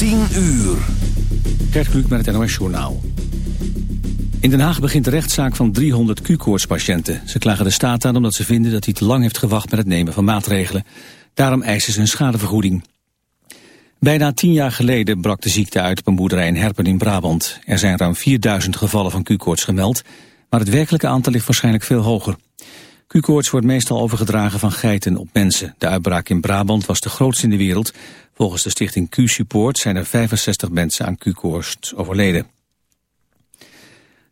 10 uur. Gert Kluk met het NOS Journaal. In Den Haag begint de rechtszaak van 300 Q-koortspatiënten. Ze klagen de staat aan omdat ze vinden dat hij te lang heeft gewacht met het nemen van maatregelen. Daarom eisen ze een schadevergoeding. Bijna tien jaar geleden brak de ziekte uit op een boerderij in Herpen in Brabant. Er zijn ruim 4000 gevallen van Q-koorts gemeld, maar het werkelijke aantal ligt waarschijnlijk veel hoger. Q-koorts wordt meestal overgedragen van geiten op mensen. De uitbraak in Brabant was de grootste in de wereld. Volgens de stichting Q-Support zijn er 65 mensen aan Q-koorts overleden.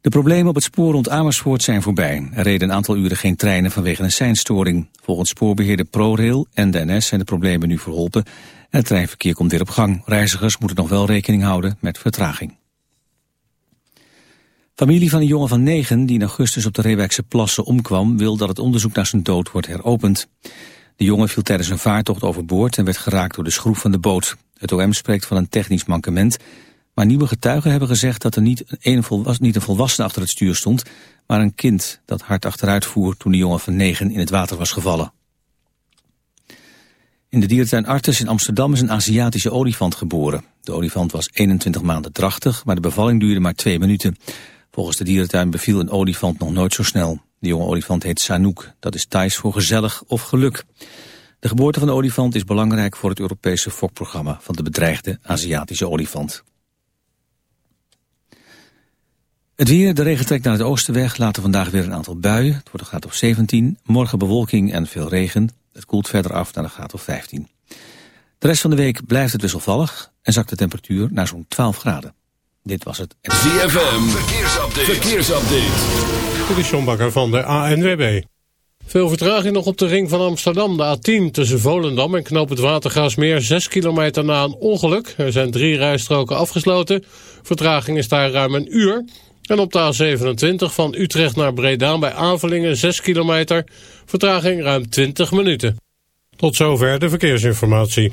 De problemen op het spoor rond Amersfoort zijn voorbij. Er reden een aantal uren geen treinen vanwege een seinstoring. Volgens spoorbeheerder ProRail en de NS zijn de problemen nu verholpen... en het treinverkeer komt weer op gang. Reizigers moeten nog wel rekening houden met vertraging. Familie van een jongen van negen die in augustus op de Reewijkse plassen omkwam... wil dat het onderzoek naar zijn dood wordt heropend. De jongen viel tijdens een vaartocht overboord en werd geraakt door de schroef van de boot. Het OM spreekt van een technisch mankement... maar nieuwe getuigen hebben gezegd dat er niet een, niet volwassene achter het stuur stond... maar een kind dat hard achteruit voer toen de jongen van negen in het water was gevallen. In de dierentuin Artes in Amsterdam is een Aziatische olifant geboren. De olifant was 21 maanden drachtig, maar de bevalling duurde maar twee minuten... Volgens de dierentuin beviel een olifant nog nooit zo snel. De jonge olifant heet Sanook. Dat is Thais voor gezellig of geluk. De geboorte van de olifant is belangrijk voor het Europese fokprogramma van de bedreigde Aziatische olifant. Het weer, de regen trekt naar het oosten weg, later vandaag weer een aantal buien. Het wordt een graad of 17, morgen bewolking en veel regen. Het koelt verder af naar een graad of 15. De rest van de week blijft het wisselvallig en zakt de temperatuur naar zo'n 12 graden. Dit was het. ZFM, verkeersupdate. verkeersupdate. Dit is John Bakker van de ANWB. Veel vertraging nog op de ring van Amsterdam, de A10 tussen Volendam en Knoop het Watergraasmeer. 6 kilometer na een ongeluk. Er zijn drie rijstroken afgesloten. Vertraging is daar ruim een uur. En op de A27 van Utrecht naar Breda bij Avelingen 6 kilometer. Vertraging ruim 20 minuten. Tot zover de verkeersinformatie.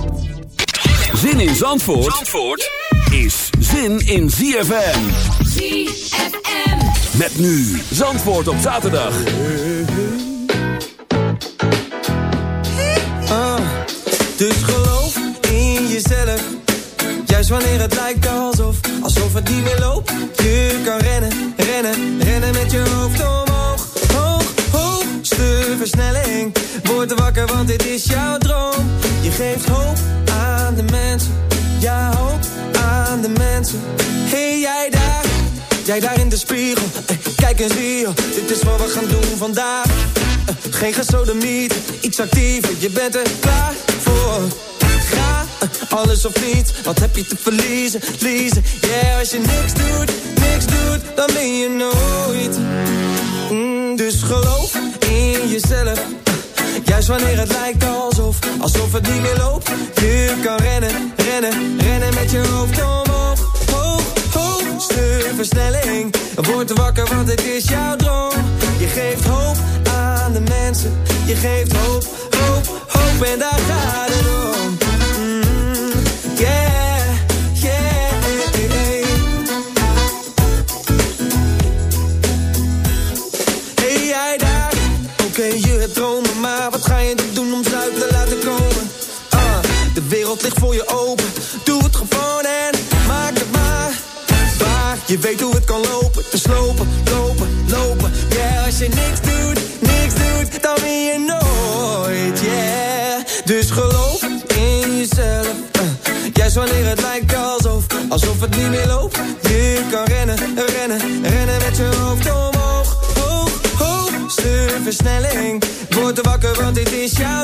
Zin in Zandvoort, Zandvoort is zin in ZFM. ZFM. Met nu Zandvoort op zaterdag. Dus geloof in jezelf. Juist wanneer het lijkt alsof, alsof het niet meer loopt. Je kan rennen, rennen, rennen met je hoofd omhoog. Hoog, hoogste versnelling. Word wakker, want dit is jouw droom. Je geeft hoop aan de. Hey, jij daar, jij daar in de spiegel. Eh, Kijk eens hier, dit is wat we gaan doen vandaag. Eh, Geen gesodemiet, iets actiever, je bent er klaar voor. Ga, eh, alles of niets, wat heb je te verliezen, verliezen. Yeah, als je niks doet, niks doet, dan ben je nooit. Mm, dus geloof in jezelf. Juist wanneer het lijkt alsof, alsof het niet meer loopt. Je kan rennen, rennen, rennen met je hoofd omhoog. Hoogste versnelling. Word wakker, want het is jouw droom. Je geeft hoop aan de mensen. Je geeft hoop, hoop, hoop en daar gaat het om. Mm. Juist wanneer het lijkt alsof, alsof het niet meer loopt. Je kan rennen, rennen, rennen met je hoofd omhoog. Hoog, hoogste versnelling. Word er wakker, want dit is jouw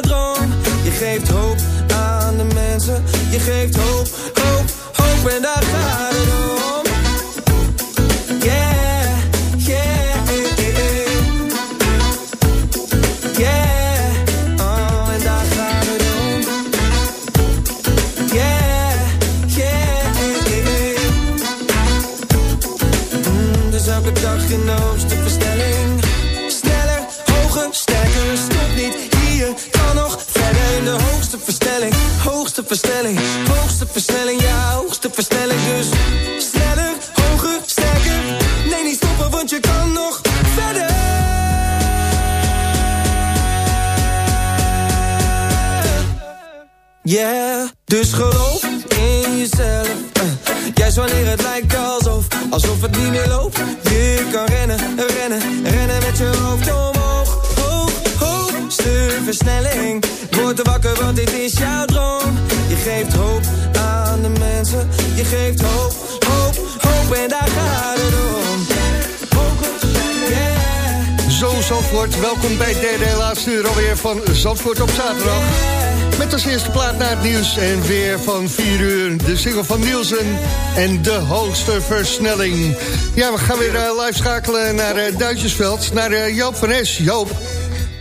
van Zandvoort op zaterdag. Met als eerste plaat naar het nieuws en weer van 4 uur de single van Nielsen en de hoogste versnelling. Ja, we gaan weer eh, live schakelen naar eh, Duitsersveld, naar eh, Joop van Es. Joop,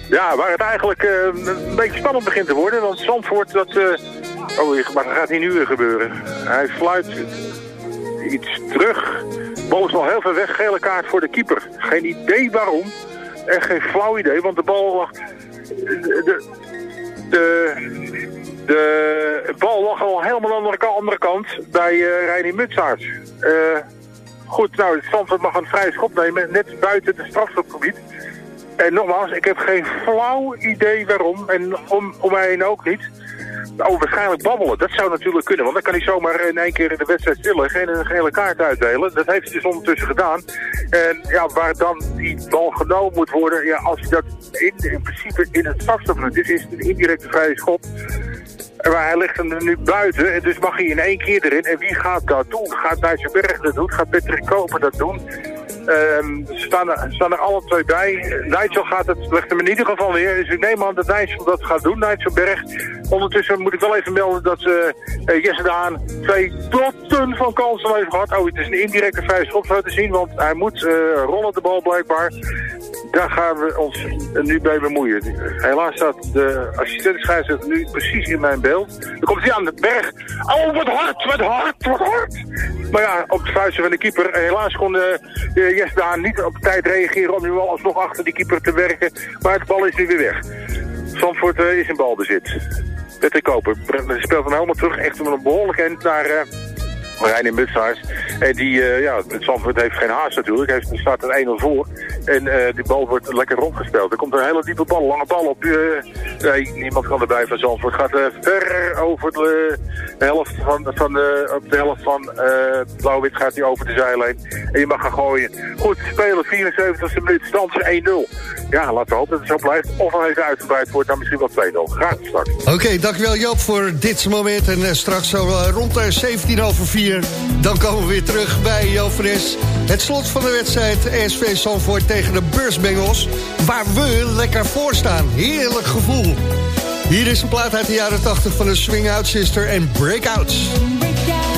Ja, waar het eigenlijk een beetje spannend begint te worden. Want Zandvoort, dat... oh, maar dat gaat hier nu gebeuren. Hij fluit iets terug. Bal is al heel ver weg. Gele kaart voor de keeper. Geen idee waarom. En geen flauw idee, want de bal lag... De, de, de bal lag al helemaal aan de andere, kant bij uh, Mutsaerts. Eh, goed, nou, Zandvoort mag een vrije schop nemen. Net buiten het strafschopgebied. En nogmaals, ik heb geen flauw idee waarom. En om, om mij heen ook niet. Oh, waarschijnlijk babbelen. Dat zou natuurlijk kunnen. Want dan kan hij zomaar in één keer in de wedstrijd stillen. Geen een gele kaart uitdelen. Dat heeft hij dus ondertussen gedaan. En ja, waar dan die bal genomen moet worden. Ja, als hij dat in, in principe in het strafstofpunt is, is het een indirecte vrije schop. Maar hij ligt er nu buiten en dus mag hij in één keer erin. En wie gaat dat doen? Gaat Nijsselberg dat doen? Gaat Patrick Koper dat doen? Ehm, ze staan er, staan er alle twee bij. Nigel gaat het, legt hem in ieder geval weer. Dus ik neem aan dat Nigel dat gaat doen, Nijsselberg. Ondertussen moet ik wel even melden dat uh, Jesse Daan twee dotten van kansen heeft gehad. Oh, het is een indirecte vrije schop zo te zien, want hij moet uh, rollen de bal blijkbaar. Daar gaan we ons nu bij bemoeien. Helaas staat de assistent nu precies in mijn beeld. Dan komt hij aan de berg. Oh, wat hard, wat hard, wat hard. Maar ja, op de vuisten van de keeper. Helaas kon uh, Jes Daan niet op tijd reageren om nu alsnog achter die keeper te werken. Maar de bal is nu weer weg. Zandvoort uh, is in balbezit. Petter Koper speelt hem helemaal terug. Echt een behoorlijk eind naar... Uh, Marijn in Mutsaars. En die, uh, ja, het heeft geen haast natuurlijk. Hij staat er 1-0 voor. En uh, die bal wordt lekker rondgespeeld. Er komt een hele diepe bal, lange bal op. Uh, nee, niemand kan erbij van Zandvoort. Gaat ver over de, helft van, van de, op de helft van Blauw-Wit gaat hij over de zijlijn. En je mag gaan gooien. Goed, spelen, 74e minuut, stand 1-0. Ja, laten we hopen dat het zo blijft. Of al even uitgebreid wordt, dan misschien wel 2-0. Graag start. Oké, dankjewel Joop voor dit moment. En straks zo rond de 17 over 4 dan komen we weer terug bij Jovenes. Het slot van de wedstrijd SV Zandvoort tegen de Beursbengels. Waar we lekker voor staan. Heerlijk gevoel. Hier is een plaat uit de jaren 80 van de Swing Out Sister en Breakouts. Move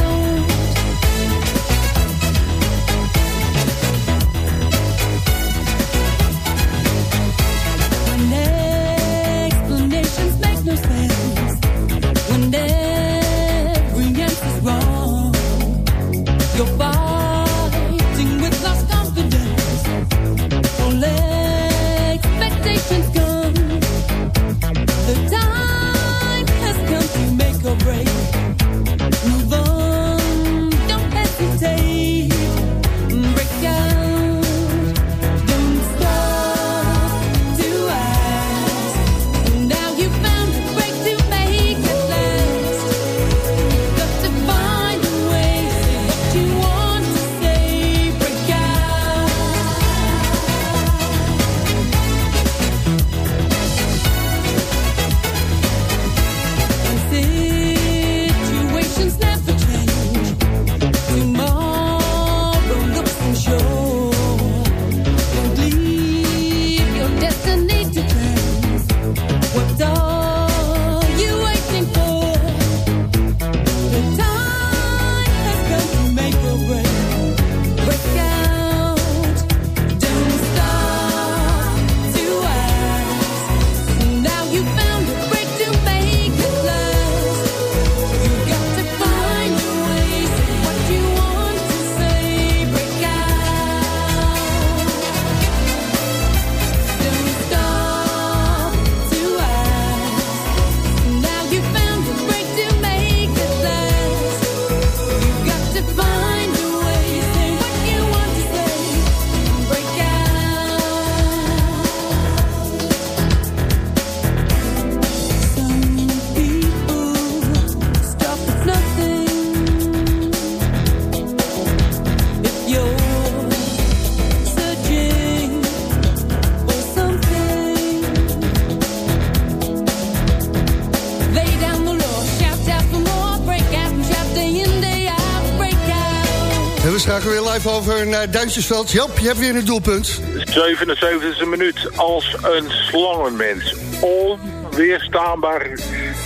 we schakelen weer live over naar Duitsersveld. Jop, je hebt weer een doelpunt. 77e minuut als een slangenmens. Onweerstaanbaar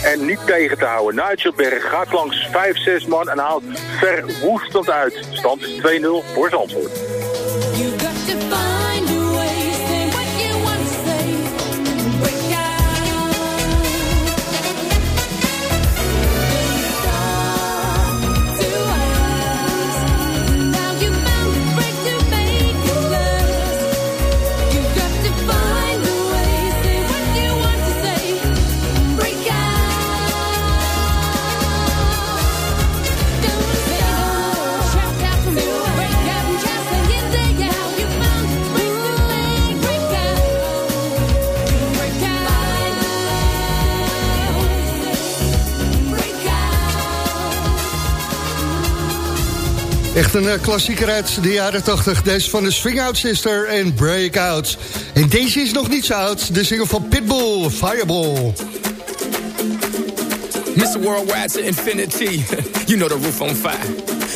en niet tegen te houden. Nigel gaat langs 5, 6 man en haalt verwoestend uit. Stand is 2-0 voor Zandvoort. You got Echt een eh, klassieker uit de jaren 80. Deze van de Swing Out Sister en Breakout. En deze is nog niet zo oud. De single van Pitbull, Fireball. Mr. Worldwide to infinity. you know the roof on fire.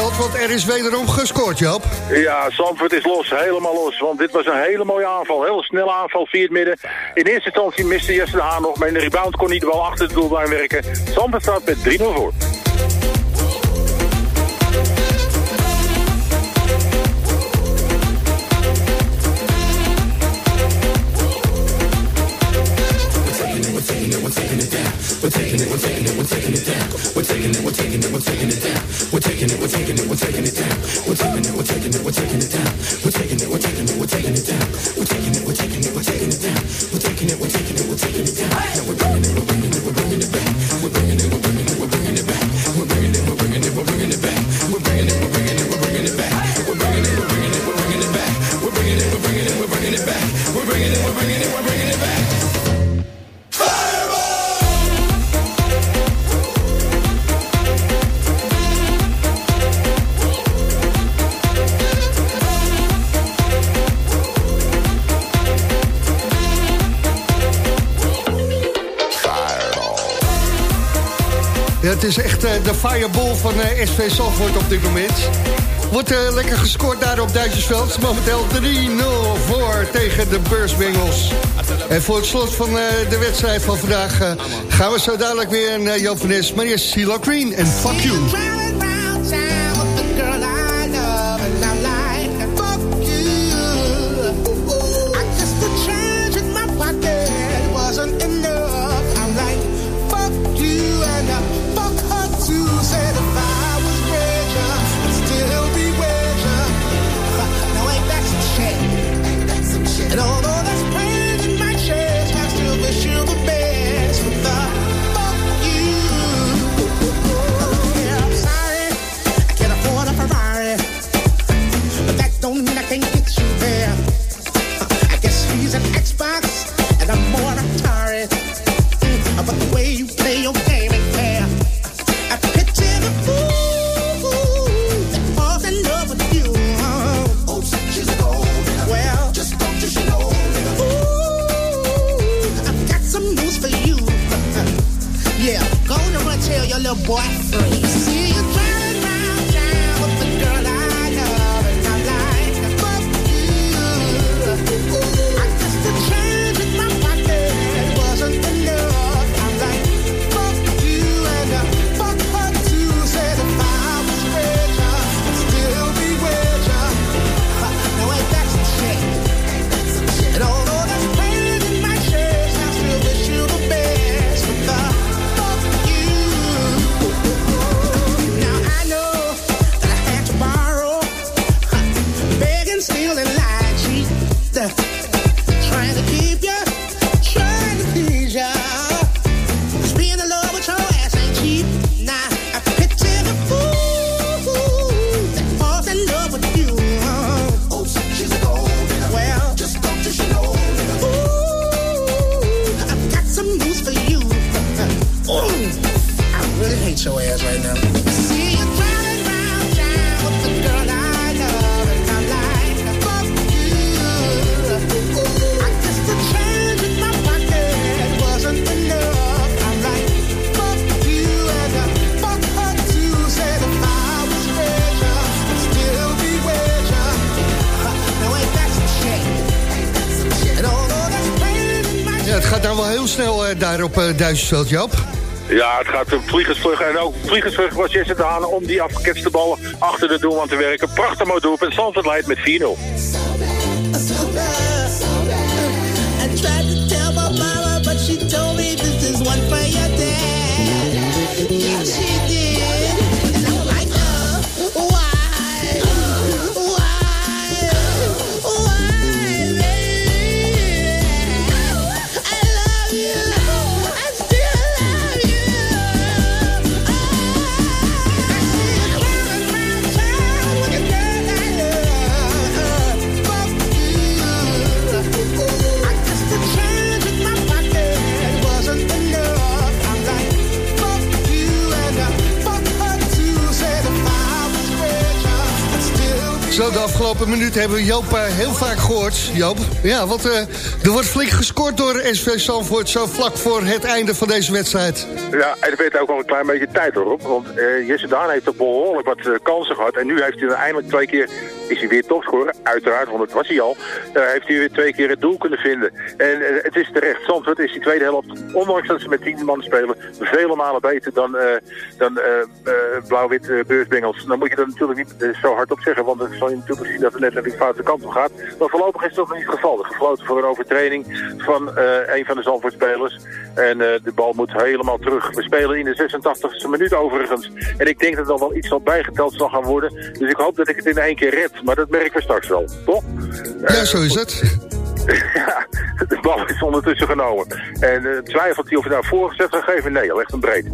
Want er is wederom gescoord, Joop. Ja, Zandvoort is los, helemaal los. Want dit was een hele mooie aanval. Heel snelle aanval via het midden. In eerste instantie miste Jesse de Haan nog. Maar in de rebound kon hij bal achter het doellijn werken. Zandvoort staat met 3-0 voor. taking it, we're taking it down. We're taking it, we're taking it, we're taking it down. We're taking it, we're taking it, we're taking it down. We're taking it, we're taking it, we're taking it down. We're taking it, we're taking it, we're taking it down. We're taking it, we're taking it, we're taking it down. We're taking it, we're taking it, we're taking it down. We're taking it, we're taking it, we're taking it down. Now we're bringing it, we're bringing it, we're bringing it back. We're bringing it, we're bringing it. Is echt eh, de fireball van eh, SV Zandvoort op dit moment. Wordt eh, lekker gescoord daar op Duitsersveld. Momenteel 3-0 voor tegen de Beursbengels. En voor het slot van de wedstrijd van vandaag... gaan we zo dadelijk weer naar Joop van Nes. Maar eerst Green en Fuck You. Op uh, Duitsersveld, Joop. Ja, het gaat een vliegensvlug. En ook vliegensvlug was Jesse de Haan om die afgeketste ballen achter de doelman te werken. Prachtig mooi doelpunt. Zandvoort leidt met 4-0. Afgelopen minuut hebben we Joop eh, heel vaak gehoord. Joop, ja, want eh, er wordt flink gescoord door SV Zandvoort... zo vlak voor het einde van deze wedstrijd. Ja, en er werd ook wel een klein beetje tijd hoor. Want eh, Jesse Daan heeft toch behoorlijk wat kansen gehad. En nu heeft hij er eindelijk twee keer, is hij weer topscorer. Uiteraard, want dat was hij al. Eh, heeft hij weer twee keer het doel kunnen vinden. En eh, het is terecht. Zandvoort is die tweede helft, ondanks dat ze met tien man spelen, vele malen beter dan, eh, dan eh, blauw-wit beursbengels. Dan moet je dat natuurlijk niet zo hard op zeggen. Want dan zal je natuurlijk zien dat het net naar die foute kant op gaat. Maar voorlopig is toch nog niet het geval. Er gefloten voor een overtreding van een van de Zandvoort-spelers. En eh, de bal moet helemaal terug. We spelen in de 86e minuut overigens. En ik denk dat er wel iets zal bijgeteld zal gaan worden. Dus ik hoop dat ik het in één keer red. Maar dat merken we straks wel, toch? Ja, zo is het. ja, de bal is ondertussen genomen. En eh, twijfelt hij of hij nou voorgezet gaat geven? Nee, hij legt hem breed.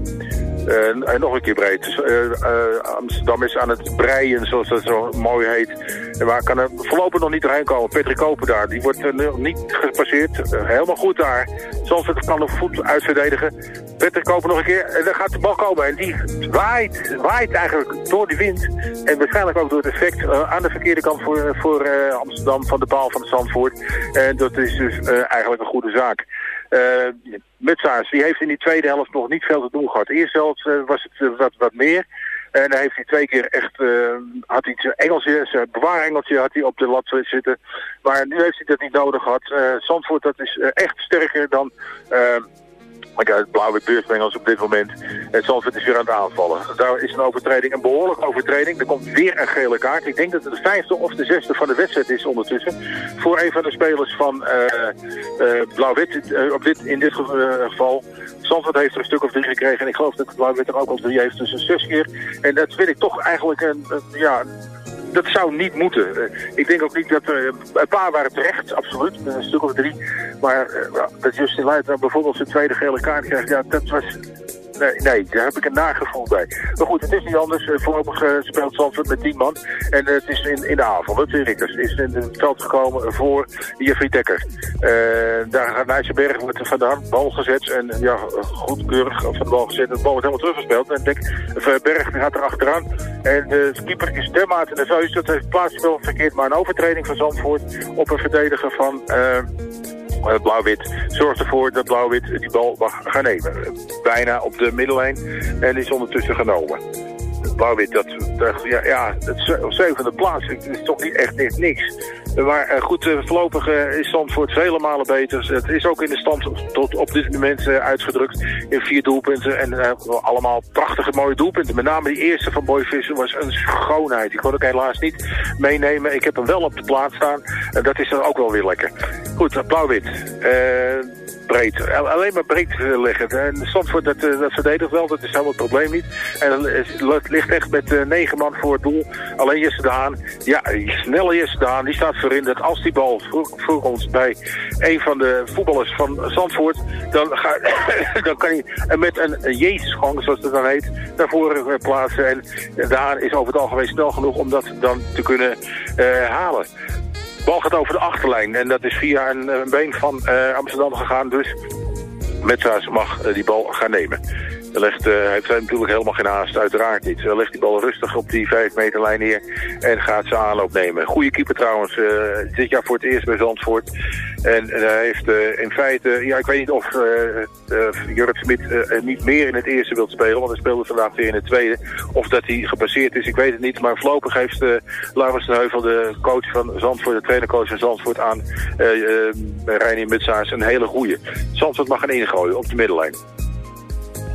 Eh, en nog een keer breed. Dus, eh, eh, Amsterdam is aan het breien, zoals dat zo mooi heet. En waar kan er voorlopig nog niet doorheen komen. Patrick Koper daar, die wordt niet gepasseerd. Helemaal goed daar. Zandvoort kan de voet uitverdedigen. Patrick Koper nog een keer. En dan gaat de bal komen. En die waait, waait eigenlijk door de wind. En waarschijnlijk ook door het effect aan de verkeerde kant voor, voor Amsterdam van de paal van Zandvoort. En dat is dus eigenlijk een goede zaak. Uh, Mutsaars, die heeft in die tweede helft nog niet veel te doen gehad. De eerste helft eh, was het eh, wat, wat meer. En dan heeft hij twee keer echt, eh, had hij zijn Engelsje, zijn bewaarengeltje had hij op de lat zitten. Maar nu heeft hij dat niet nodig gehad. Eh, Zandvoort, dat is eh, echt sterker dan, eh, Maar het blauwe beursbengels op dit moment. En Zandvoort is weer aan het aanvallen. Daar is een overtreding, een behoorlijke overtreding. Er komt weer een gele kaart. Ik denk dat het de vijfde of de zesde van de wedstrijd is ondertussen. Voor een van de spelers van eh, Blauw-Wit. eh, op dit, in dit ge- geval. Zandvoort heeft er een stuk of drie gekregen. En ik geloof dat Blauw-Wit er ook al drie heeft. Dus een zes keer. En dat vind ik toch eigenlijk een- ja, dat zou niet moeten. Eh, ik denk ook niet dat er... een paar waren terecht, absoluut. Een stuk of drie. Maar eh, dat Justin Leijten bijvoorbeeld zijn tweede gele kaart krijgt... Ja, dat was... Nee, nee, daar heb ik een nagevoel bij. Maar goed, het is niet anders. Eh, Voorlopig eh, speelt Zandvoort met 10 man. En eh, het is in, in de avond. Het is in het veld gekomen voor Jeffrey Dekker. Daar gaat Nijsselberg wordt van de bal gezet. En ja, goedkeurig van de bal gezet. De bal wordt helemaal teruggespeeld. En Dek, Berg gaat er achteraan. En de keeper is dermate nerveus. Dat heeft plaats wel verkeerd. Maar een overtreding van Zandvoort op een verdediger van... Blauw-wit zorgt ervoor dat Blauw-wit die bal mag gaan nemen. Bijna op de middellijn en is ondertussen genomen. Blauw-wit, dat, dat, ja, ja, het op zevende plaats het is toch niet echt, niks. Maar eh, goed, eh, voorlopig eh, is Zandvoort vele malen beter. Het is ook in de stand tot op dit moment eh, uitgedrukt in vier doelpunten. En eh, allemaal prachtige mooie doelpunten. Met name die eerste van Boy was een schoonheid. Ik kon ook helaas niet meenemen. Ik heb hem wel op de plaats staan. En dat is dan ook wel weer lekker. Goed, blauw-wit. Eh, breed. Al- Alleen maar breed eh, leggen. En Zandvoort, dat, eh, dat verdedigt wel. Dat is helemaal het probleem niet. En het ligt echt met negen man voor het doel. Alleen Jesse. Ja, snelle Jesse. Die staat voorin dat als die bal voor, voor ons bij een van de voetballers van Zandvoort. Dan, ga, dan kan hij met een, Jezusgang, zoals het dan heet, naar voren plaatsen. En de Haan is over het algemeen snel genoeg om dat dan te kunnen halen. Bal gaat over de achterlijn en dat is via een, een been van eh, Amsterdam gegaan. Dus Metsa's mag eh, die bal gaan nemen. Hij legt, eh, hij natuurlijk helemaal geen haast, uiteraard niet. Hij legt die bal rustig op die 5 meter lijn neer en gaat zijn aanloop nemen. Goede keeper trouwens, eh, dit jaar voor het eerst bij Zandvoort. En eh, hij heeft eh, in feite, ja ik weet niet of Jurrit Smit niet meer in het eerste wil spelen, want hij speelde vandaag weer in het tweede. Of dat hij gepasseerd is, ik weet het niet. Maar voorlopig heeft eh Laurens de Heuvel, de coach van Zandvoort, de trainercoach van Zandvoort aan Reinier Mutsaars een hele goede. Zandvoort mag gaan ingooien op de middellijn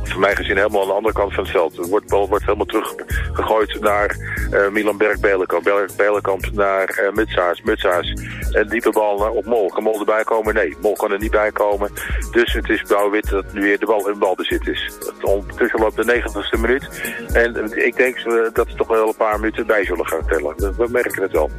voor mij gezien helemaal aan de andere kant van het veld. De wordt- bal wordt helemaal teruggegooid naar eh, Milan Berg-Belenkamp. Naar eh Mutsaars. Mutsaars. En diepe bal op Mol. Kan Mol erbij komen? Nee, Mol kan er niet bij komen. Dus het is blauw-wit dat nu weer de bal in balbezit is. Ondertussen loopt de 90ste minuut. En eh, ik denk eh, dat ze toch wel een paar minuten bij zullen gaan tellen. We- We merken het wel.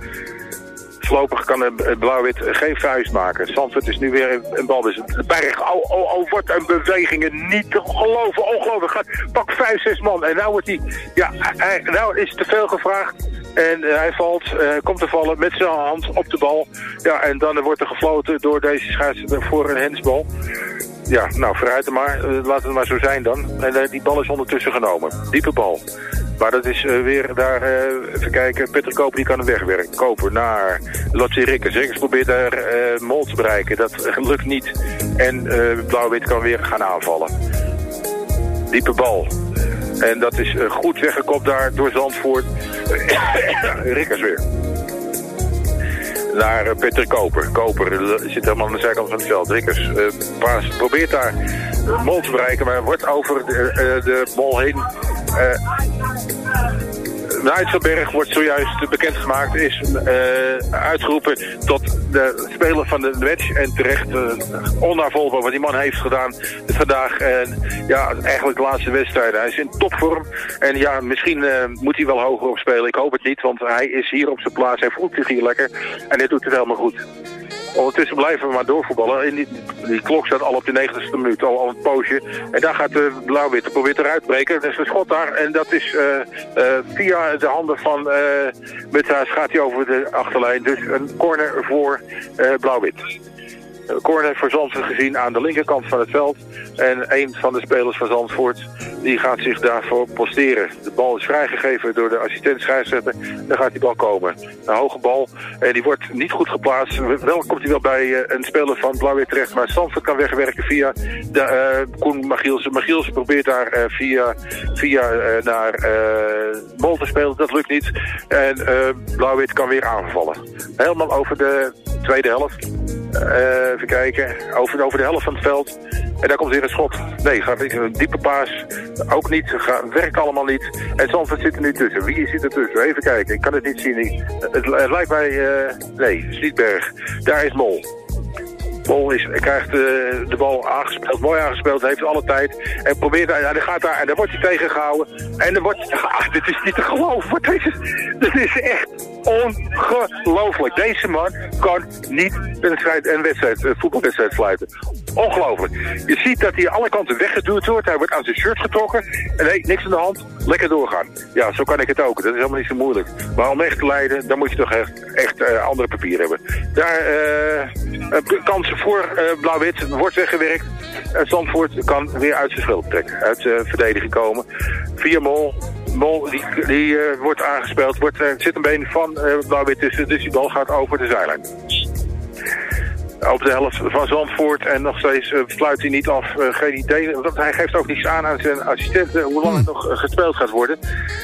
Voorlopig kan Blauw-Wit geen vuist maken. Zandvoort is nu weer in balbezit. De Berg, oh, oh, oh, wat een bewegingen. Niet te geloven, ongelooflijk. Pak vijf, zes man. En nou wordt hij, ja, hij, nou is te veel gevraagd. En eh, hij valt, eh, komt te vallen met zijn hand op de bal. Ja, en dan wordt er gefloten door deze scheidsrechter voor een hensbal. Ja, nou, vooruit maar. Eh, laat het maar zo zijn dan. En die bal is ondertussen genomen. Diepe bal. Maar dat is eh, weer daar, eh, even kijken, Peter Koper die kan hem wegwerken. Koper naar Lotje Rikkers. Rikkers probeert daar eh, Mol te bereiken. Dat lukt niet. En Blauw-Wit kan weer gaan aanvallen. Diepe bal. En dat is goed weggekopt daar door Zandvoort. Rikkers weer naar Peter Koper. Koper zit helemaal aan de zijkant van het veld. Rikkers paas, probeert daar mol te bereiken, maar wordt over de, eh, de mol heen. Nijtselberg wordt zojuist bekendgemaakt, is eh, uitgeroepen tot de speler van de wedge. En terecht uh, onnavolgbaar wat die man heeft gedaan vandaag. En ja, eigenlijk de laatste wedstrijden. Hij is in topvorm. En ja, misschien uh, moet hij wel hoger op spelen. Ik hoop het niet, want hij is hier op zijn plaats. Hij voelt zich hier lekker. En hij doet het helemaal goed. Ondertussen blijven we maar doorvoetballen. En die, klok staat al op de 90ste minuut, al, al een poosje. En daar gaat de blauw-wit probeert eruit breken. Er is een schot daar en dat is uh, uh, via de handen van uh, gaat hij over de achterlijn. Dus een corner voor blauw-wit. Corner voor Zandvoort gezien aan de linkerkant van het veld. En een van de spelers van Zandvoort die gaat zich daarvoor posteren. De bal is vrijgegeven door de assistent scheidsrechter. Dan gaat die bal komen. Een hoge bal. En die wordt niet goed geplaatst. Wel komt hij wel bij een speler van Blauw terecht. Maar Zandvoort kan wegwerken via de, uh, Koen Magielsen. Magielsen probeert daar uh, via, via naar Mol te spelen. Dat lukt niet. En Blauw-wit kan weer aanvallen. Helemaal over de tweede helft. Uh, even kijken. Over, over de helft van het veld. En daar komt weer een schot. Nee, gaat niet. Een diepe paas. Ook niet. Ga, werkt allemaal niet. En Zandvoort zit er nu tussen. Wie zit er tussen? Even kijken. Ik kan het niet zien. Het, het lijkt mij... eh, nee, Sliedberg. Daar is Mol. Mol is, krijgt eh, de bal aangespeeld, mooi aangespeeld, heeft alle tijd. En probeert, ja, dan gaat daar, en dan wordt hij tegengehouden. En dan wordt hij, ah, dit is niet te geloven. Wat Deze, dit is echt ongelooflijk. Deze man kan niet een, wedstrijd, een, wedstrijd, een voetbalwedstrijd sluiten. Ongelooflijk. Je ziet dat hij alle kanten weggeduwd wordt. Hij wordt aan zijn shirt getrokken. En nee, niks aan de hand. Lekker doorgaan. Ja, zo kan ik het ook. Dat is helemaal niet zo moeilijk. Maar om echt te leiden, dan moet je toch echt, echt eh, andere papier hebben. Daar uh, kansen voor uh, Blauw-Wit wordt weggewerkt. En Zandvoort kan weer uit zijn schuld trekken. Uit zijn verdediging komen. Via Mol. Mol die, wordt aangespeeld. Wordt, zit een been van Blauw-Wit tussen. Dus die bal gaat over de zijlijn op de helft van Zandvoort. En nog steeds uh, sluit hij niet af. Uh, geen idee. Want hij geeft ook niets aan aan zijn assistenten hoe lang het nog uh, gespeeld gaat worden.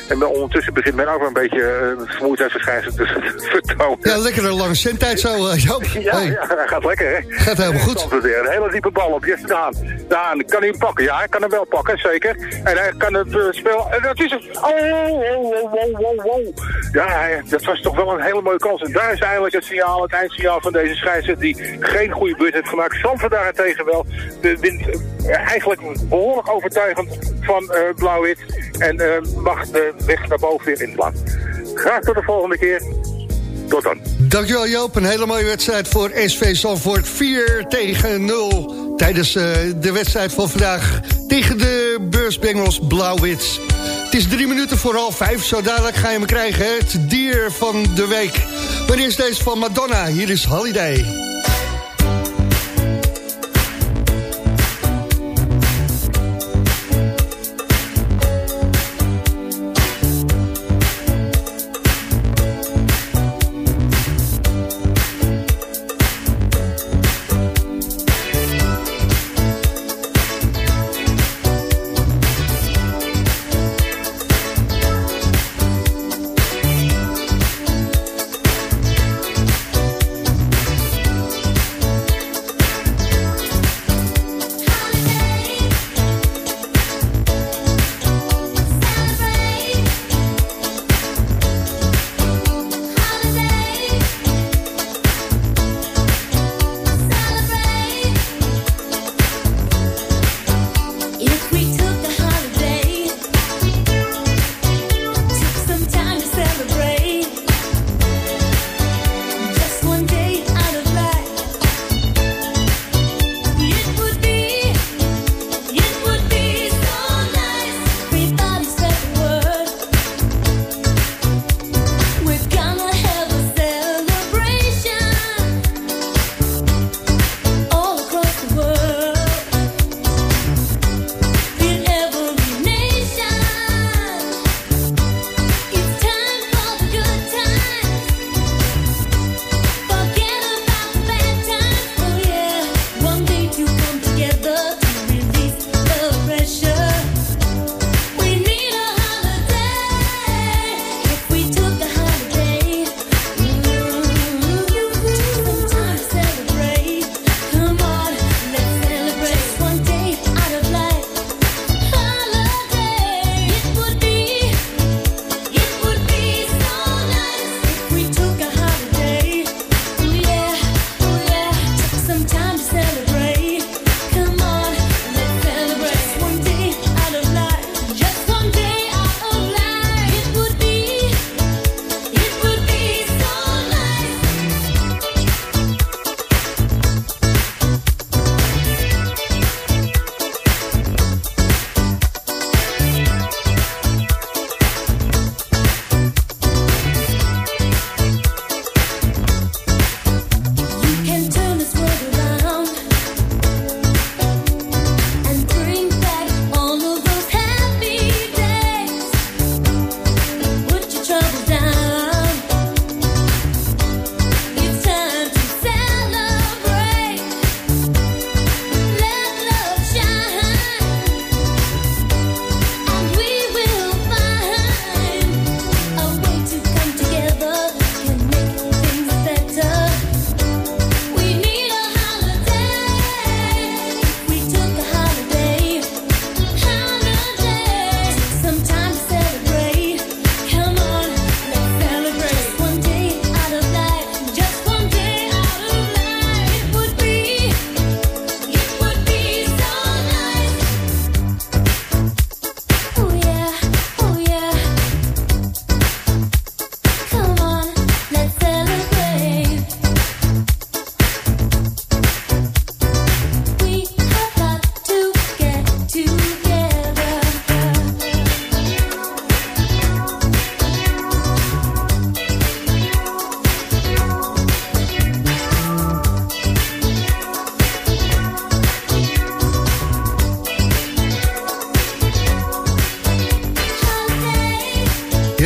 En ondertussen begint men ook wel een beetje uh, vermoeidheidsverschijnselen te vertonen. Ja, lekker een lange zendtijd zo, Joop. Ja, Hey. ja, hij gaat lekker, hè? Gaat helemaal goed. Weer. Een hele diepe bal op Jesse Daan. Daan, kan hij hem pakken? Ja, hij kan hem wel pakken, zeker. En hij kan het uh, spel... En dat is het. Oh, oh, oh, oh, oh, oh. Ja, hij, dat was toch wel een hele mooie kans. En daar is eigenlijk het signaal, het eindsignaal van deze scheidsrechter... die geen goede beurt heeft gemaakt. Zandvoort daarentegen wel. De wint uh, eigenlijk behoorlijk overtuigend van uh, Blauw-Wit. En uh, mag de weg naar boven weer inslaan. Graag tot de volgende keer. Tot dan. Dankjewel Joop, een hele mooie wedstrijd voor SV Zandvoort. 4 tegen 0 tijdens de wedstrijd van vandaag tegen de beursbengels Blauw-Wit. Het is drie minuten voor half vijf, zo dadelijk ga je me krijgen. Het dier van de week. Wanneer is deze van Madonna? Hier is Holiday.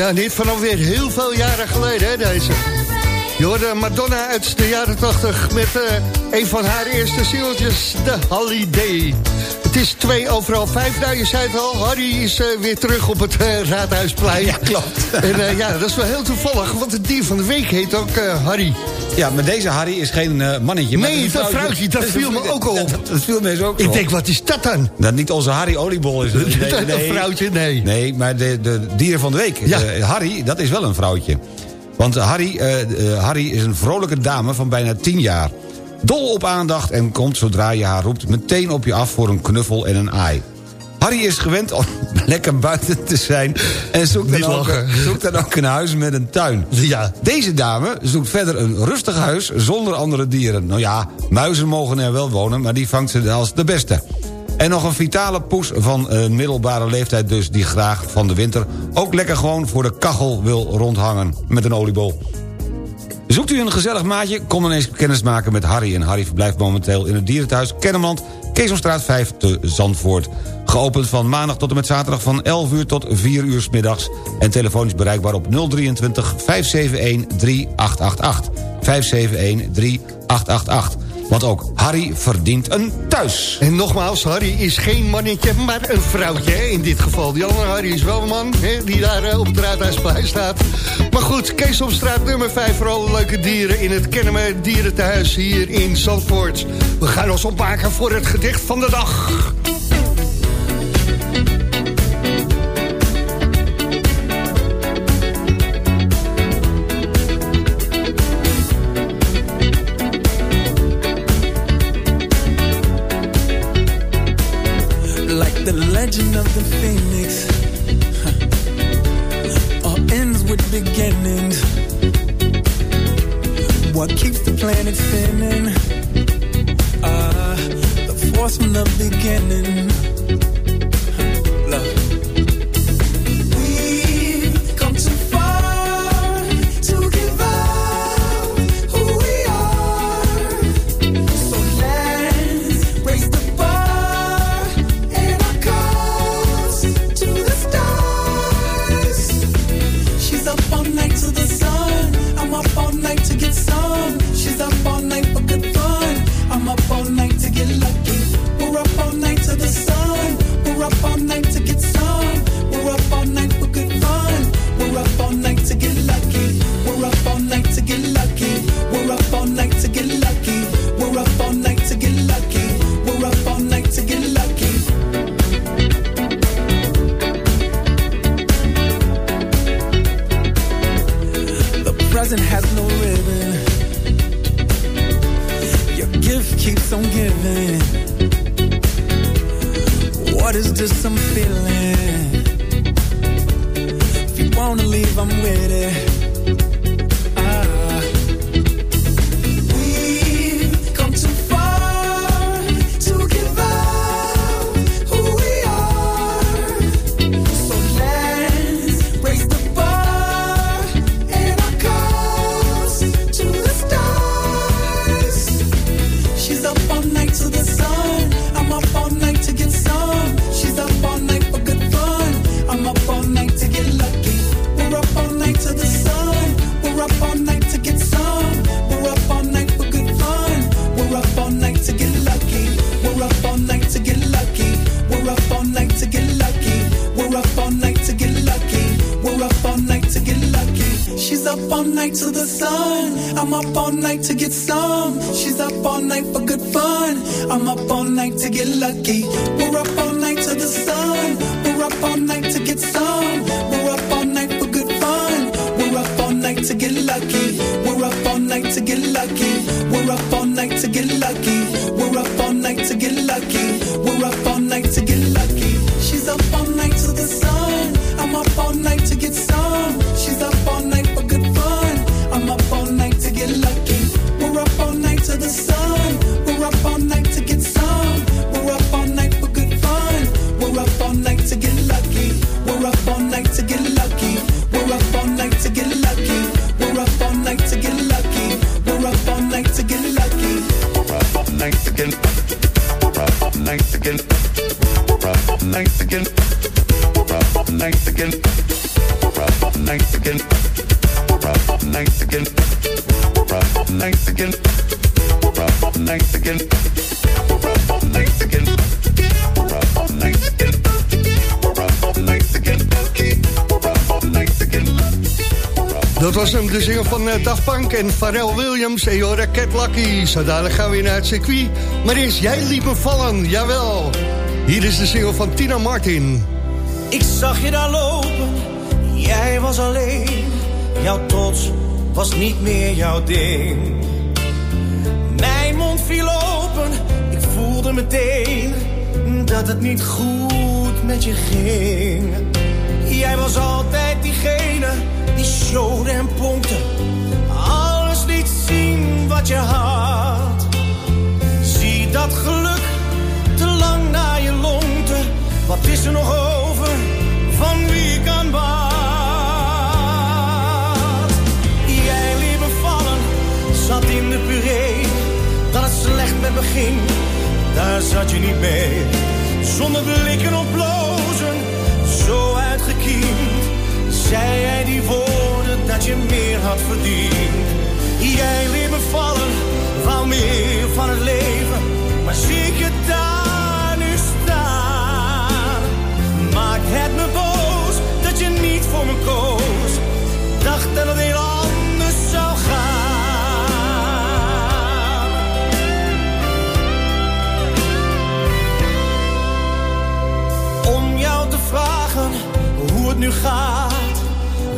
Ja, niet van alweer heel veel jaren geleden, hè, deze. Je hoorde Madonna uit de jaren 80 met eh, een van haar eerste singeltjes, The Holiday. Het is twee overal vijf. Nou, je zei het al, Harry is eh, weer terug op het eh, Raadhuisplein. Ja, klopt. En ja, dat is wel heel toevallig, want het dier van de week heet ook Harry. Ja, maar deze Harry is geen eh, mannetje. Nee, dat vrouwtje, dat viel me ook al op. Dat, dat viel me eens ook Ik op. denk, wat is dat dan? Dat niet onze Harry Oliebol is. het. Dat vrouwtje, nee. Nee, maar de, de dieren van de week. Ja. Eh, Harry, dat is wel een vrouwtje. Want Harry, eh, Harry is een vrolijke dame van bijna 10 jaar. Dol op aandacht en komt zodra je haar roept... meteen op je af voor een knuffel en een aai. Harry is gewend om lekker buiten te zijn... en zoekt dan, ook, zoekt dan ook een huis met een tuin. Ja. Deze dame zoekt verder een rustig huis zonder andere dieren. Nou ja, muizen mogen er wel wonen, maar die vangt ze als de beste. En nog een vitale poes van eh, middelbare leeftijd dus... die graag van de winter ook lekker gewoon voor de kachel wil rondhangen... met een oliebol. Zoekt u een gezellig maatje? Kom dan eens kennis maken met Harry. En Harry verblijft momenteel in het dierenthuis Kennemerland... Keesomstraat 5 te Zandvoort. Geopend van maandag tot en met zaterdag van 11 uur tot 4 uur 's middags. En telefonisch bereikbaar op 023 571 3888. 571 3888. Want ook Harry verdient een thuis. En nogmaals, Harry is geen mannetje, maar een vrouwtje in dit geval. Die andere Harry is wel een man, hè, die daar eh, op het Raadhuisplein staat. Maar goed, Kees op straat nummer 5 voor alle leuke dieren... in het Kennemer Dierentehuis hier in Zandvoort. We gaan ons opmaken voor het gedicht van de dag. To get some. She's up all night for good fun. I'm up all night to get lucky. Daft Punk en Pharrell Williams. En Jora Cat Lucky. Dadelijk gaan we weer naar het circuit. Maar eerst, jij liet me vallen, jawel. Hier is de single van Tina Martin. Ik zag je daar lopen, jij was alleen. Jouw trots was niet meer jouw ding. Mijn mond viel open, ik voelde meteen dat het niet goed met je ging. Jij was altijd diegene showde en pompte. Alles liet zien wat je had. Zie dat geluk te lang naar je longte. Wat is er nog over van wie kan wat? Jij liet me vallen, zat in de puree. Dat het slecht met me ging, daar zat je niet mee. Zonder blikken of blozen, Zei jij die woorden dat je meer had verdiend. Jij me vallen, wou meer van het leven. Maar zie ik je daar nu staan. Maakt het me boos dat je niet voor me koos. Dacht dat het heel anders zou gaan. Om jou te vragen hoe het nu gaat.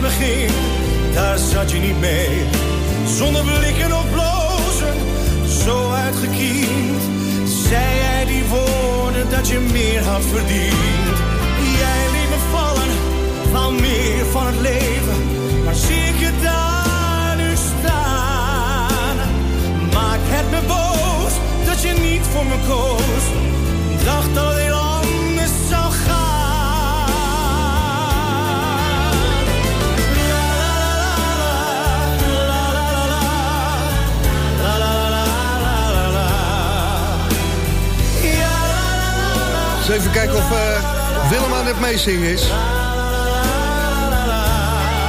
Me daar zat je niet mee. Zonder blikken of blozen, zo uitgekiend, zei jij die woorden dat je meer had verdiend. Jij liet me vallen, wou meer van het leven, maar zie ik je daar nu staan. Maak het me boos dat je niet voor me koos. Dacht anders even kijken of eh, Willem aan het meezingen is.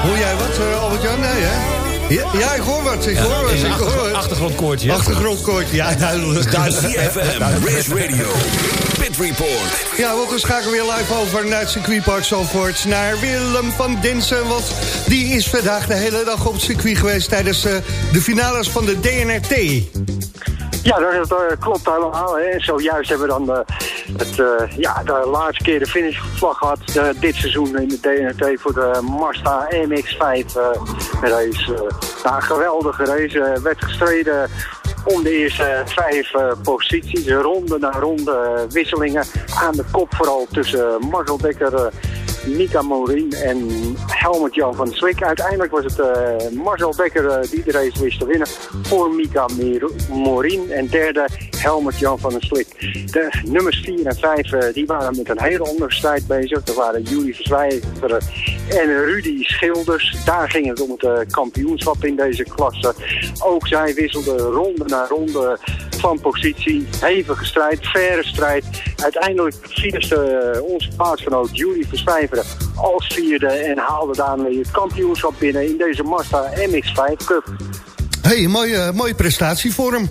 Hoor jij wat, eh, Albert-Jan? Nee, hè? Ja, ja, ik hoor wat, ik hoor wat. Ik hoor wat. achtergrondkoortje. Achtergrondkoortje, ja, duidelijk. CFM Race Radio. Pit Report. Ja, want we schakelen weer live over naar het circuitpark Zandvoort. Naar Willem van Dinsen, want die is vandaag de hele dag op het circuit geweest... tijdens eh, de finales van de DNRT. Ja, dat, dat, klopt helemaal. Hè. Zojuist hebben we dan eh, het, eh, ja, de laatste keer de finishvlag gehad eh, dit seizoen in de DNT voor de Mazda MX-5 eh, race. Een geweldige race. Werd gestreden om de eerste vijf posities. Ronde na ronde wisselingen. Aan de kop vooral tussen Marcel Dekker... Mika Morin en Helmut Jan van Slik. Uiteindelijk was het eh, Marcel Becker eh, die de race wist te winnen voor Mika Morin. En derde Helmut Jan van Slik. De nummers 4 en 5 eh, die waren met een hele andere strijd bezig. Dat waren Julie Verzwijver en Rudy Schilders. Daar ging het om het kampioenschap in deze klasse. Ook zij wisselden ronde na ronde van positie. Hevige strijd, faire strijd. Uiteindelijk vierde eh, onze plaatsgenoot Julie Verzwijveren als vierde en haalde daarmee het kampioenschap binnen in deze Mazda MX-5 Cup. hey, mooie, mooie prestatie voor hem.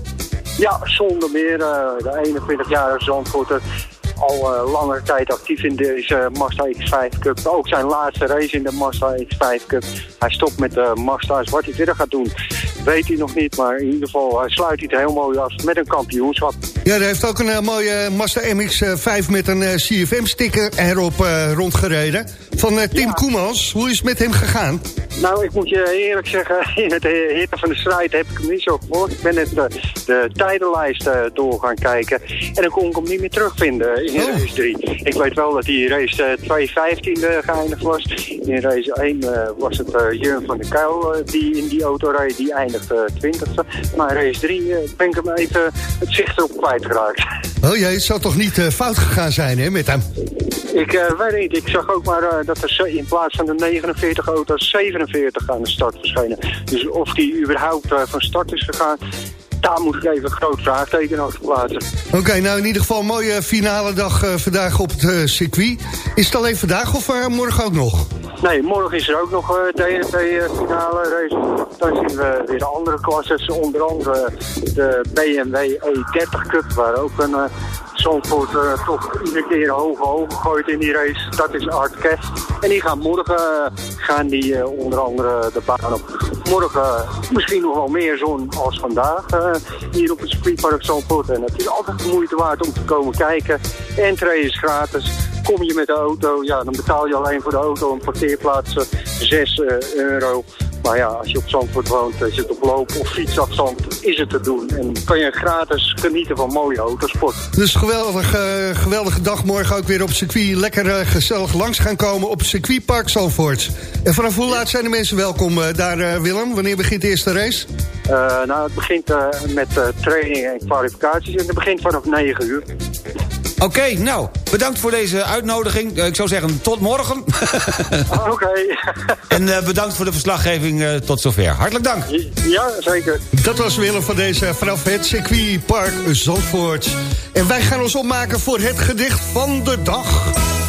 Ja, zonder meer. eh, de 21-jarige Zandvoorter al eh, langere tijd actief in deze Mazda X5 Cup. Ook zijn laatste race in de Mazda X5 Cup. Hij stopt met de Mazda's. Wat hij verder gaat doen, weet hij nog niet. Maar in ieder geval hij sluit hij het heel mooi af met een kampioenschap. Ja, hij heeft ook een eh, mooie Mazda MX-5 met een CFM-sticker erop eh, rondgereden. van eh, Tim Koemans. Hoe is het met hem gegaan? Nou, ik moet je eerlijk zeggen, in het eh, hitte van de strijd heb ik hem niet zo gevolgd. Ik ben net eh, de tijdenlijst eh, door gaan kijken. En dan kon ik hem niet meer terugvinden in race 3. Ik weet wel dat hij race eh, 2.15 eh, geëindigd was. In race 1 eh, was het eh Jurgen van der Kuil eh, die in die auto reed. Die eindigde 20e. Maar in race 3 eh, ben ik hem even het zicht erop kwijtgeraakt. Oh jee, het zou toch niet eh, fout gegaan zijn hè, met hem? Ik eh, weet niet. Ik zag ook maar eh, dat er in plaats van de 49 auto's 47 aan de start verschenen. Dus of die überhaupt van start is gegaan, daar moet ik even een groot vraagteken achter plaatsen. Oké, nou in ieder geval een mooie finale dag eh, vandaag op het eh, circuit. Is het alleen vandaag of eh, morgen ook nog? Nee, morgen is er ook nog eh DNT-finale race. Dan zien we weer de andere klasses, onder andere de BMW E30 Cup, waar ook een Zandvoort eh, toch iedere keer hoog hoog gooit in die race. Dat is Art Kest. En die gaan morgen eh, gaan die, eh, onder andere de baan op. Morgen misschien nog wel meer zon als vandaag hier op het circuitpark Zandvoort. En het is altijd de moeite waard om te komen kijken. Entree is gratis. Kom je met de auto, ja, dan betaal je alleen voor de auto een parkeerplaats eh, 6 eh, euro. Maar ja, als je op Zandvoort woont, eh, zit op loop- of fietsafstand, is het te doen. En kan je gratis genieten van mooie autosport. Dus geweldig, eh, geweldige dag morgen ook weer op circuit. Lekker eh, gezellig langs gaan komen op het circuitpark Zandvoort. En vanaf hoe laat zijn de mensen welkom daar, Willem? Wanneer begint de eerste race? Nou, het begint met trainingen en kwalificaties en het begint vanaf 9 uur. Oké, nou, bedankt voor deze uitnodiging. Eh, ik zou zeggen, tot morgen. Oké. en eh, bedankt voor de verslaggeving eh, tot zover. Hartelijk dank. Ja, zeker. Dat was Willem van deze vanaf het circuitpark Zandvoort. En wij gaan ons opmaken voor het gedicht van de dag.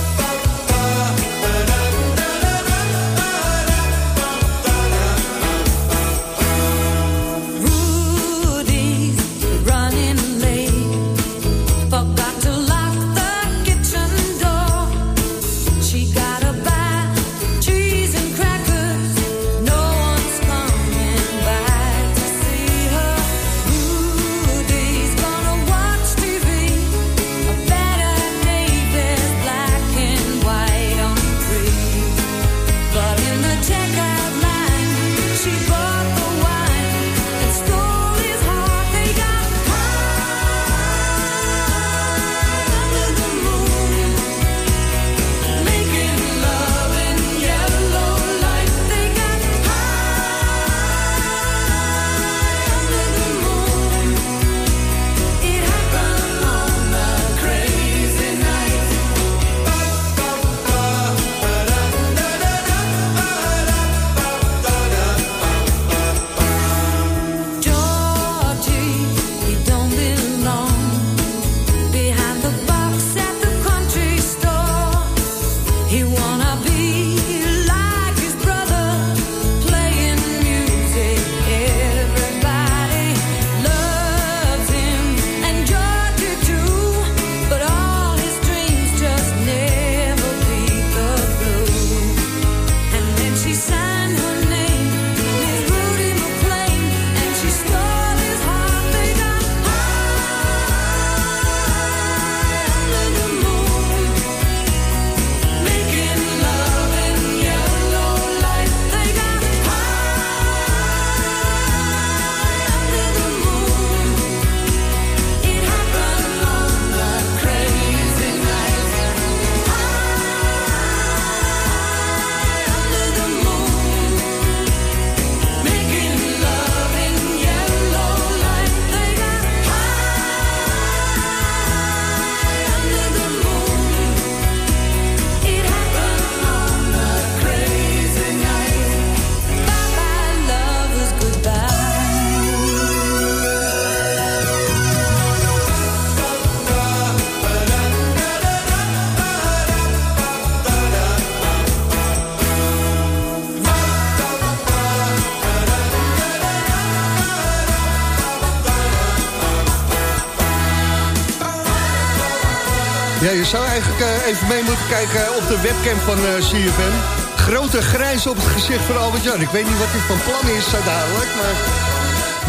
Even mee moeten kijken op de webcam van eh, CFM. Grote grijs op het gezicht van Albert-Jan. Ik weet niet wat dit van plan is zo dadelijk, maar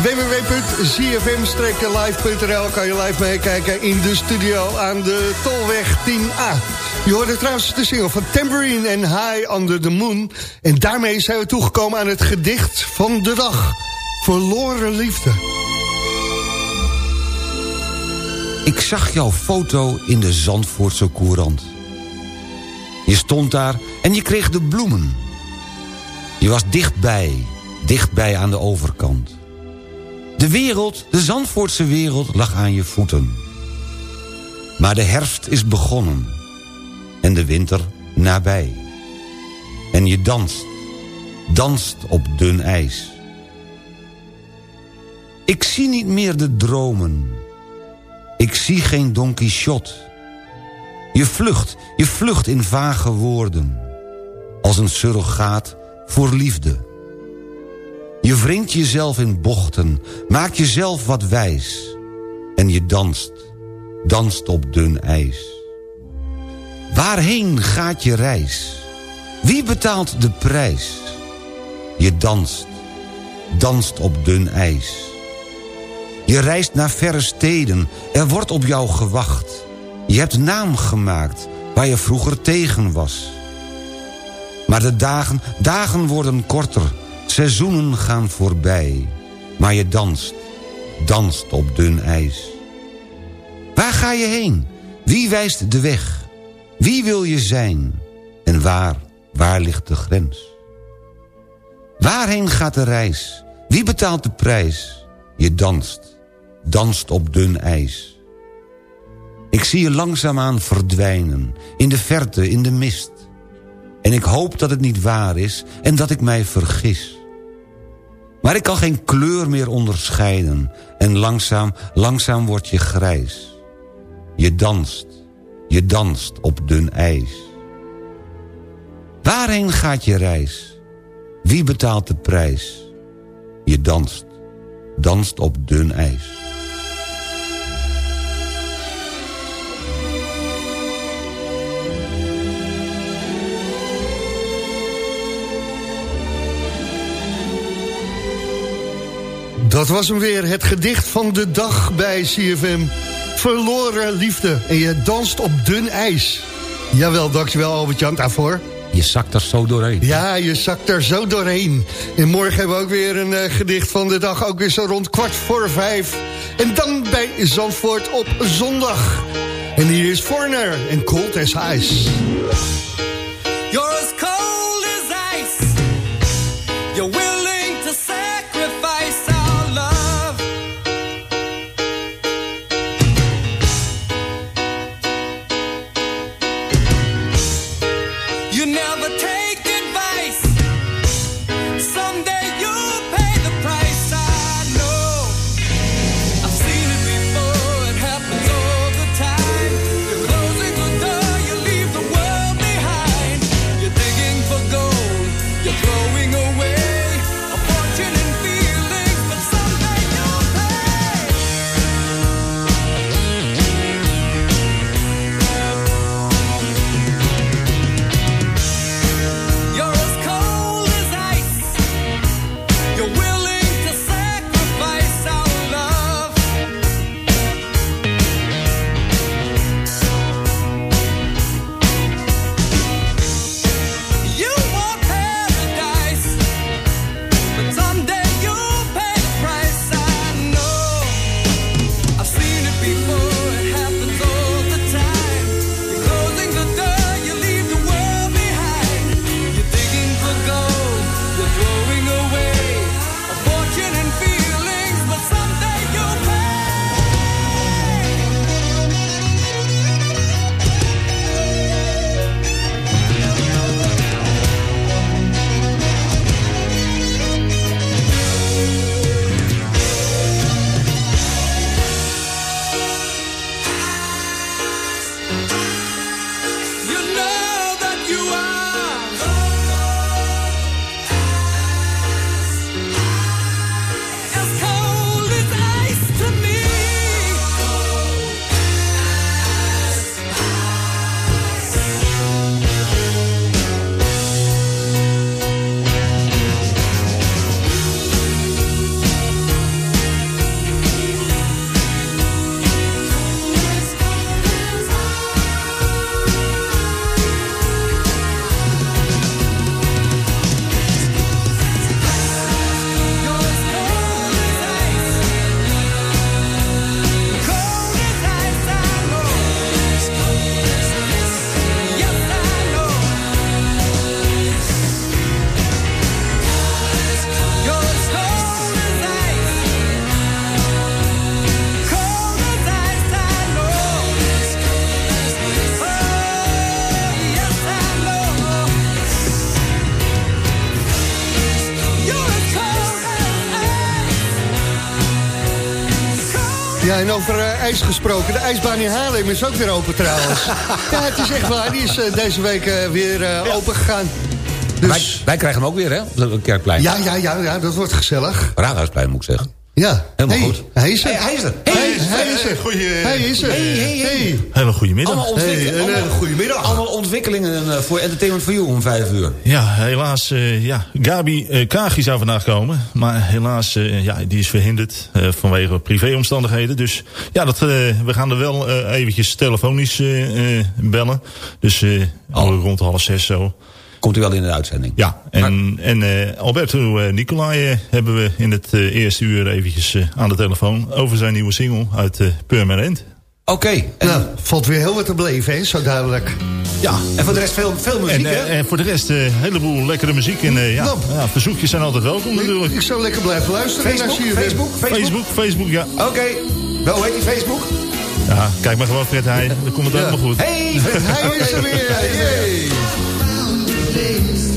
www.zfm-live.nl kan je live meekijken in de studio aan de Tolweg 10A. Je hoorde trouwens de single van Tambourine en High Under the Moon. En daarmee zijn we toegekomen aan het gedicht van de dag. Verloren liefde. Ik zag jouw foto in de Zandvoortse Courant. Je stond daar en je kreeg de bloemen. Je was dichtbij, dichtbij aan de overkant. De wereld, de Zandvoortse wereld, lag aan je voeten. Maar de herfst is begonnen. En de winter nabij. En je danst, danst op dun ijs. Ik zie niet meer de dromen. Ik zie geen Don Quixote. Je vlucht, je vlucht in vage woorden. Als een surrogaat voor liefde. Je wringt jezelf in bochten, maakt jezelf wat wijs. En je danst, danst op dun ijs. Waarheen gaat je reis? Wie betaalt de prijs? Je danst, danst op dun ijs. Je reist naar verre steden, er wordt op jou gewacht. Je hebt naam gemaakt waar je vroeger tegen was. Maar de dagen, dagen worden korter, seizoenen gaan voorbij. Maar je danst, danst op dun ijs. Waar ga je heen? Wie wijst de weg? Wie wil je zijn? En waar, waar ligt de grens? Waarheen gaat de reis? Wie betaalt de prijs? Je danst, danst op dun ijs. Ik zie je langzaamaan verdwijnen, in de verte, in de mist. En ik hoop dat het niet waar is en dat ik mij vergis. Maar ik kan geen kleur meer onderscheiden en langzaam, langzaam word je grijs. Je danst, je danst op dun ijs. Waarheen gaat je reis? Wie betaalt de prijs? Je danst, danst op dun ijs. Dat was hem weer, het gedicht van de dag bij CFM. Verloren liefde. En je danst op dun ijs. Jawel, dankjewel Albert-Jan daarvoor. Je zakt er zo doorheen. Ja, je zakt er zo doorheen. En morgen hebben we ook weer een eh, gedicht van de dag. Ook weer zo rond kwart voor vijf. En dan bij Zandvoort op zondag. En hier is Forner en Cold as Ice. En over eh, ijs gesproken. De ijsbaan in Haarlem is ook weer open trouwens. ja, het is echt waar. Die is eh, deze week eh, weer open gegaan. Wij, Dus, wij krijgen hem ook weer, hè? Op het Kerkplein. ja, ja, ja, ja, dat wordt gezellig. Raadhuisplein, moet ik zeggen. Ja, Helemaal Hey, goed. Hij is er. Hey, hij is er. Hij, hij is er. Goeie- Hij is er. Hey, hey, hey. Hele goede middag. Allemaal, ontwikkelingen, Hey, een, allemaal, eh, goedemiddag. allemaal ontwikkelingen eh, voor Entertainment for You om vijf uur. Ja, helaas. eh, ja, Gabi uh, Kagi zou vandaag komen. Maar helaas, eh, ja, die is verhinderd eh, vanwege privéomstandigheden. Dus ja, dat, eh, we gaan er wel eh, eventjes telefonisch eh, eh, bellen. Dus eh al rond half zes zo. Komt u wel in de uitzending? Ja, en, en eh, Alberto eh, Nicolai eh, hebben we in het eh, eerste uur eventjes aan de telefoon... over zijn nieuwe single uit eh, Permanent. Oké. En, Nou, valt weer heel wat te beleven, hè, zo duidelijk. Ja, en voor de rest veel, veel muziek, en, hè? eh, en voor de rest een heleboel lekkere muziek. En eh, ja, ja, verzoekjes zijn altijd welkom natuurlijk. Ik zou lekker blijven luisteren. Facebook, CFM. Facebook, Facebook. Facebook, Facebook, ja. Oké. Wel, hoe heet die Facebook? Ja, kijk maar gewoon Fred Heij, dan komt het Ja. helemaal goed. Hey! Hij is er weer. Yay. dress.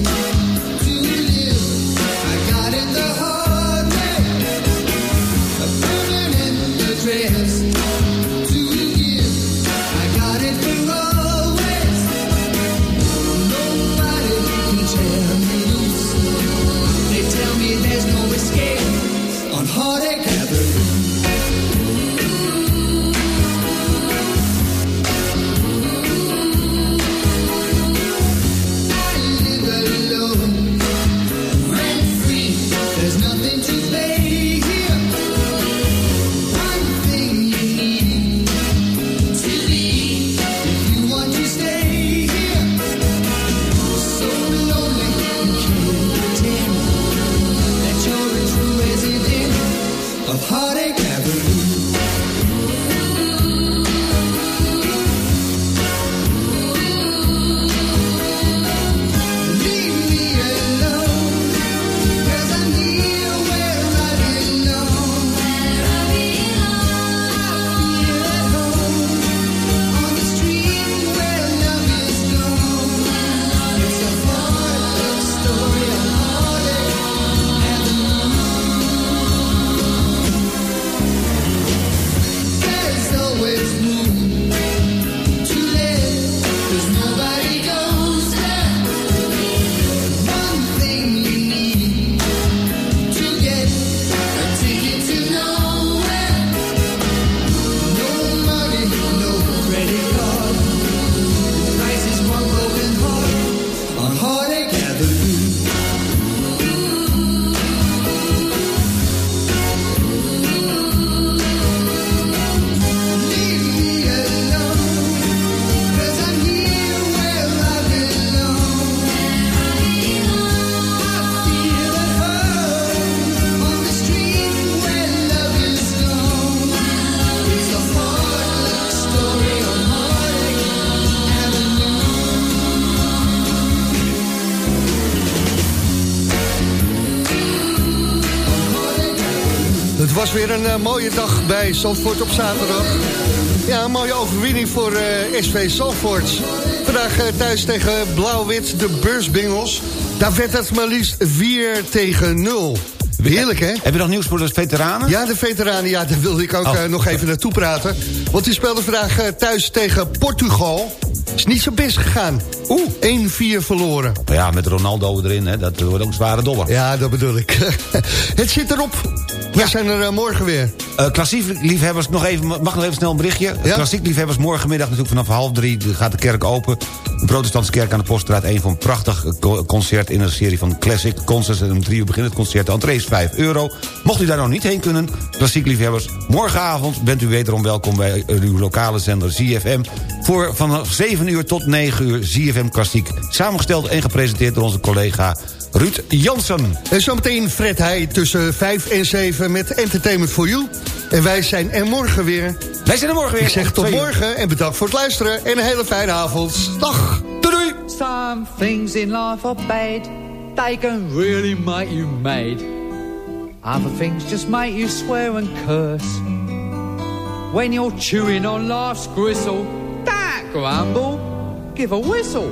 Een eh, mooie dag bij Zandvoort op zaterdag. Ja, een mooie overwinning voor eh, SV Zandvoort. Vandaag eh, thuis tegen Blauw-Wit, de beursbingels. Daar werd het maar liefst 4 tegen 0. Heerlijk, hè? Heb je nog nieuws voor de veteranen? Ja, de veteranen, ja, daar wilde ik ook Oh. nog even naartoe praten. Want die speelde vandaag thuis tegen Portugal. Is niet zo best gegaan. Oeh, 1-4 verloren. Ja, met Ronaldo erin, hè, dat wordt ook een zware dobber. Ja, dat bedoel ik. het zit erop. We zijn er eh, morgen weer. Eh, klassiek liefhebbers, nog even, mag nog even snel een berichtje. Ja? Klassiek liefhebbers, morgenmiddag natuurlijk vanaf half drie gaat de kerk open. De protestantse kerk aan de Poststraat 1 voor een prachtig co- concert in een serie van classic concerts. En om drie uur begint het concert. De entree is 5 euro. Mocht u daar nog niet heen kunnen, klassiek liefhebbers, morgenavond bent u wederom welkom bij eh, uw lokale zender ZFM. Voor vanaf 7 uur tot 9 uur ZFM Klassiek. Samengesteld en gepresenteerd door onze collega Ruud Jansen. En zometeen Fred Heij tussen 5 en 7 met Entertainment for You. En wij zijn er morgen weer. Wij zijn er morgen weer. Ik zeg tot morgen en bedankt voor het luisteren. En een hele fijne avond. Dag. Doei doei. Some things in life are bad. They can really make you mad. Other things just make you swear and curse. When you're chewing on life's gristle, don't grumble, give a whistle.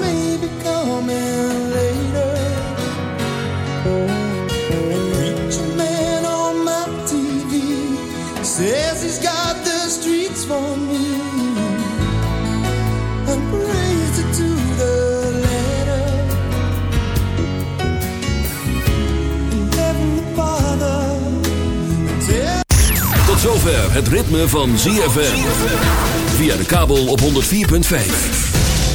maybe coming later. Preacher man on my TV says he's got the streets for me. Praise it to the letter. Heavenly Father, Tot zover het ritme van ZFM. Via de kabel op 104.5.